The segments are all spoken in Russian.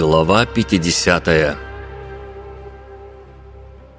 Глава 50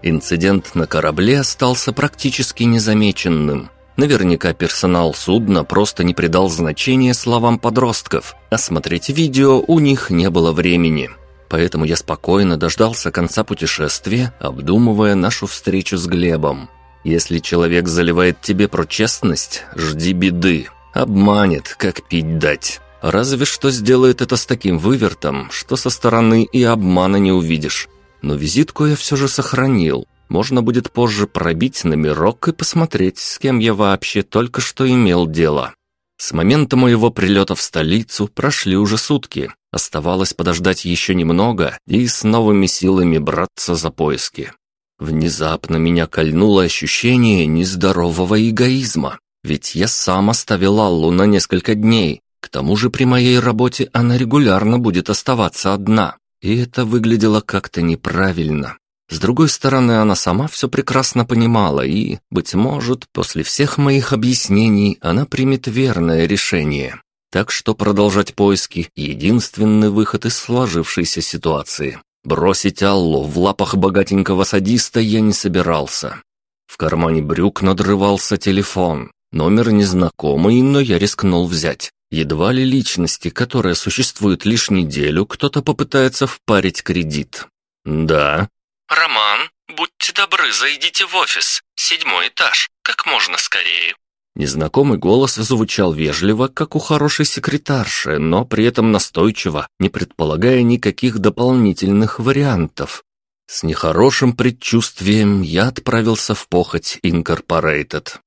Инцидент на корабле остался практически незамеченным. Наверняка персонал судна просто не придал значения словам подростков, а смотреть видео у них не было времени. Поэтому я спокойно дождался конца путешествия, обдумывая нашу встречу с Глебом. Если человек заливает тебе про честность, жди беды. Обманет, как пить дать. Разве что сделает это с таким вывертом, что со стороны и обмана не увидишь. Но визитку я все же сохранил. Можно будет позже пробить номерок и посмотреть, с кем я вообще только что имел дело. С момента моего прилета в столицу прошли уже сутки. Оставалось подождать еще немного и с новыми силами браться за поиски. Внезапно меня кольнуло ощущение нездорового эгоизма. Ведь я сам оставил Аллу на несколько дней, к тому же при моей работе она регулярно будет оставаться одна, и это выглядело как-то неправильно. С другой стороны, она сама все прекрасно понимала, и, быть может, после всех моих объяснений она примет верное решение. Так что продолжать поиски – единственный выход из сложившейся ситуации. Бросить Аллу в лапах богатенького садиста я не собирался. В кармане брюк надрывался телефон. Номер незнакомый, но я рискнул взять. Едва ли личности, которая существует лишь неделю, кто-то попытается впарить кредит. Да. «Роман, будьте добры, зайдите в офис. Седьмой этаж. Как можно скорее». Незнакомый голос звучал вежливо, как у хорошей секретарши, но при этом настойчиво, не предполагая никаких дополнительных вариантов. С нехорошим предчувствием я отправился в похоть Инкорпорейтед.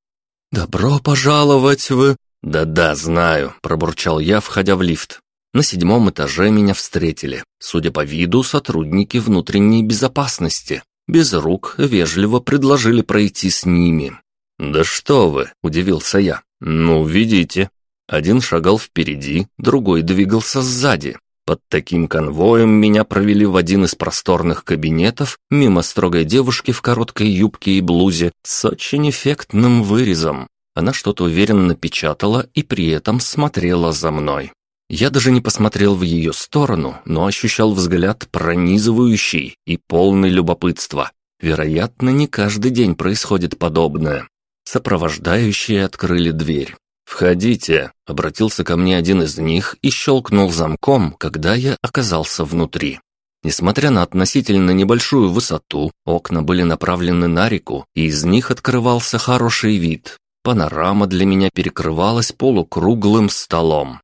«Добро пожаловать в...» «Да-да, знаю», – пробурчал я, входя в лифт. На седьмом этаже меня встретили. Судя по виду, сотрудники внутренней безопасности. Без рук вежливо предложили пройти с ними. «Да что вы!» – удивился я. «Ну, видите». Один шагал впереди, другой двигался сзади. Под таким конвоем меня провели в один из просторных кабинетов мимо строгой девушки в короткой юбке и блузе с очень эффектным вырезом. Она что-то уверенно печатала и при этом смотрела за мной. Я даже не посмотрел в ее сторону, но ощущал взгляд пронизывающий и полный любопытства. Вероятно, не каждый день происходит подобное. Сопровождающие открыли дверь. «Входите», — обратился ко мне один из них и щелкнул замком, когда я оказался внутри. Несмотря на относительно небольшую высоту, окна были направлены на реку, и из них открывался хороший вид. Панорама для меня перекрывалась полукруглым столом.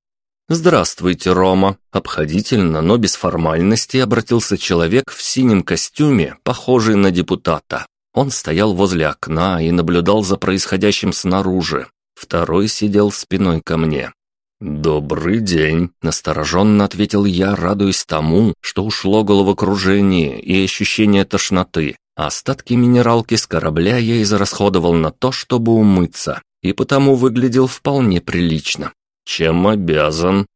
«Здравствуйте, Рома!» Обходительно, но без формальности обратился человек в синем костюме, похожий на депутата. Он стоял возле окна и наблюдал за происходящим снаружи. Второй сидел спиной ко мне. «Добрый день», — настороженно ответил я, радуясь тому, что ушло головокружение и ощущение тошноты, Остатки минералки с корабля я израсходовал на то, чтобы умыться, и потому выглядел вполне прилично. Чем обязан?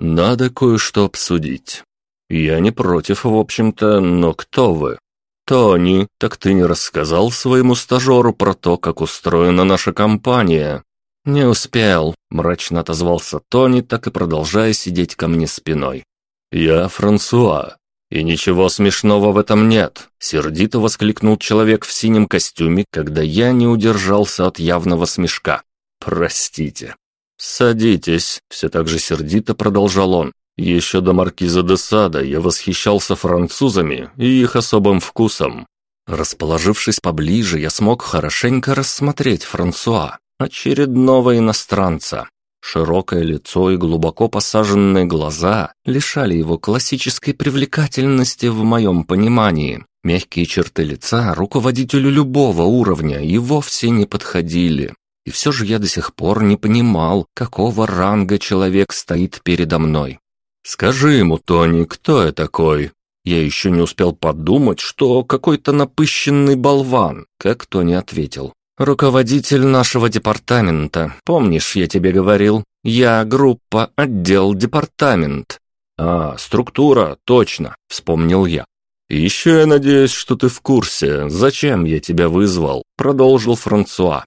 Надо кое-что обсудить. Я не против, в общем-то, но кто вы? Тони, так ты не рассказал своему стажеру про то, как устроена наша компания? Не успел, мрачно отозвался Тони, так и продолжая сидеть ко мне спиной. Я Франсуа, «И ничего смешного в этом нет», — сердито воскликнул человек в синем костюме, когда я не удержался от явного смешка. «Простите». «Садитесь», — все так же сердито продолжал он. «Еще до маркиза де Сада я восхищался французами и их особым вкусом». Расположившись поближе, я смог хорошенько рассмотреть Франсуа, очередного иностранца. Широкое лицо и глубоко посаженные глаза лишали его классической привлекательности в моем понимании. Мягкие черты лица руководителю любого уровня и вовсе не подходили. И все же я до сих пор не понимал, какого ранга человек стоит передо мной. «Скажи ему, Тони, кто я такой?» Я еще не успел подумать, что какой-то напыщенный болван, как Тони ответил. «Руководитель нашего департамента. Помнишь, я тебе говорил? Я группа, отдел, департамент». «А, структура, точно», — вспомнил я. «Еще я надеюсь, что ты в курсе, зачем я тебя вызвал», — продолжил Франсуа.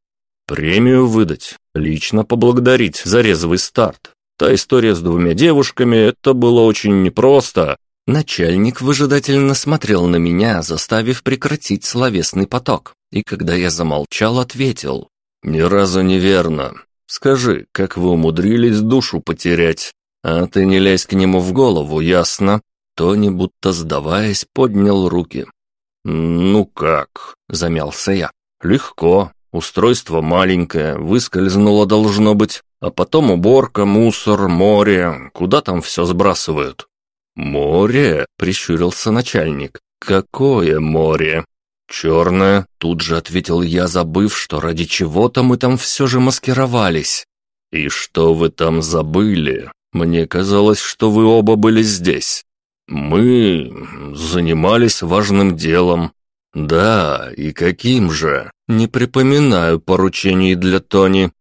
«Премию выдать, лично поблагодарить за резвый старт. Та история с двумя девушками, это было очень непросто. Начальник выжидательно смотрел на меня, заставив прекратить словесный поток, и когда я замолчал, ответил. «Ни разу неверно. Скажи, как вы умудрились душу потерять? А ты не лезь к нему в голову, ясно?» Тони, будто сдаваясь, поднял руки. «Ну как?» – замялся я. «Легко. Устройство маленькое, выскользнуло должно быть. А потом уборка, мусор, море. Куда там все сбрасывают?» «Море?» – прищурился начальник. «Какое море?» «Черное», – тут же ответил я, забыв, что ради чего-то мы там все же маскировались. «И что вы там забыли? Мне казалось, что вы оба были здесь». «Мы занимались важным делом». «Да, и каким же? Не припоминаю поручений для Тони.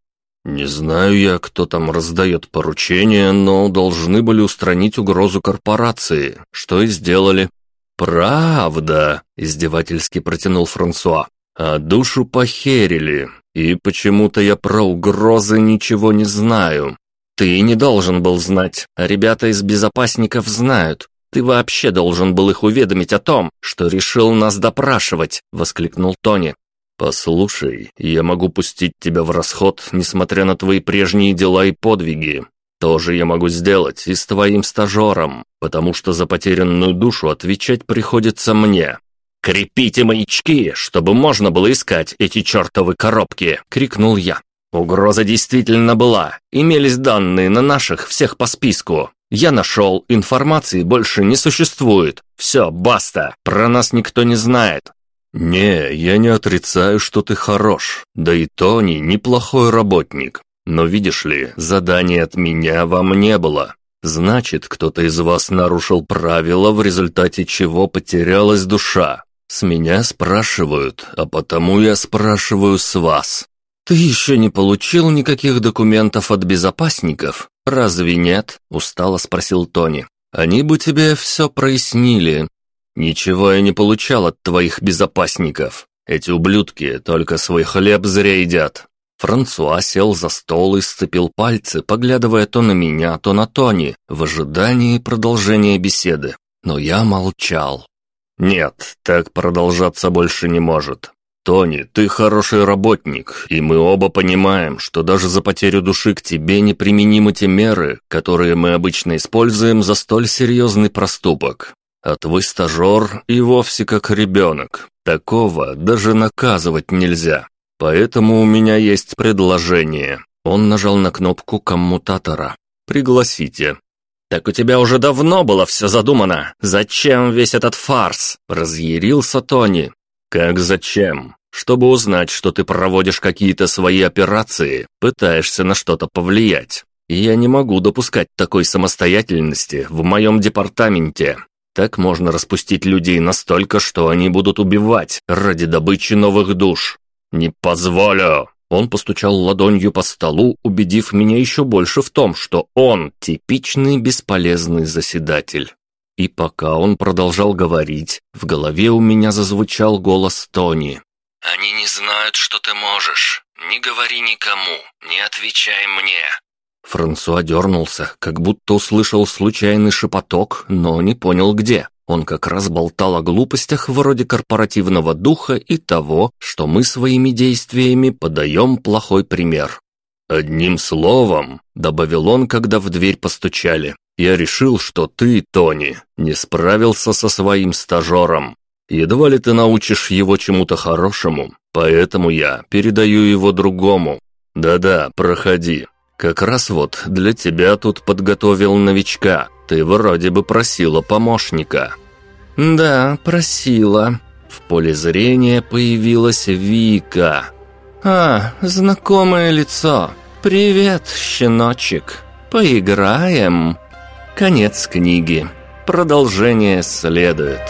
«Не знаю я, кто там раздает поручения, но должны были устранить угрозу корпорации, что и сделали». «Правда?» – издевательски протянул Франсуа. «А душу похерили, и почему-то я про угрозы ничего не знаю». «Ты не должен был знать, а ребята из безопасников знают. Ты вообще должен был их уведомить о том, что решил нас допрашивать», – воскликнул Тони. «Послушай, я могу пустить тебя в расход, несмотря на твои прежние дела и подвиги. Тоже я могу сделать и с твоим стажером, потому что за потерянную душу отвечать приходится мне». «Крепите маячки, чтобы можно было искать эти чертовы коробки!» — крикнул я. Угроза действительно была. Имелись данные на наших всех по списку. Я нашел, информации больше не существует. Все, баста, про нас никто не знает. «Не, я не отрицаю, что ты хорош. Да и Тони неплохой работник. Но видишь ли, задания от меня вам не было. Значит, кто-то из вас нарушил правила, в результате чего потерялась душа. С меня спрашивают, а потому я спрашиваю с вас. Ты еще не получил никаких документов от безопасников? Разве нет?» – устало спросил Тони. «Они бы тебе все прояснили. «Ничего я не получал от твоих безопасников. Эти ублюдки только свой хлеб зря едят». Франсуа сел за стол и сцепил пальцы, поглядывая то на меня, то на Тони, в ожидании продолжения беседы. Но я молчал. «Нет, так продолжаться больше не может. Тони, ты хороший работник, и мы оба понимаем, что даже за потерю души к тебе неприменимы те меры, которые мы обычно используем за столь серьезный проступок. А твой стажер и вовсе как ребенок. Такого даже наказывать нельзя. Поэтому у меня есть предложение». Он нажал на кнопку коммутатора. «Пригласите». «Так у тебя уже давно было все задумано. Зачем весь этот фарс?» Разъярился Тони. «Как зачем? Чтобы узнать, что ты проводишь какие-то свои операции, пытаешься на что-то повлиять. И я не могу допускать такой самостоятельности в моем департаменте. Так можно распустить людей настолько, что они будут убивать ради добычи новых душ. Не позволю!» Он постучал ладонью по столу, убедив меня еще больше в том, что он типичный бесполезный заседатель. И пока он продолжал говорить, в голове у меня зазвучал голос Тони. «Они не знают, что ты можешь. Не говори никому, не отвечай мне. Франсуа дернулся, как будто услышал случайный шепоток, но не понял где. Он как раз болтал о глупостях вроде корпоративного духа и того, что мы своими действиями подаем плохой пример. «Одним словом», — добавил он, когда в дверь постучали, «я решил, что ты, Тони, не справился со своим стажером. Едва ли ты научишь его чему-то хорошему, поэтому я передаю его другому. Да-да, проходи, как раз вот для тебя тут подготовил новичка. Ты вроде бы просила помощника». «Да, просила». В поле зрения появилась Вика. «А, знакомое лицо. Привет, щеночек. Поиграем». Конец книги. Продолжение следует.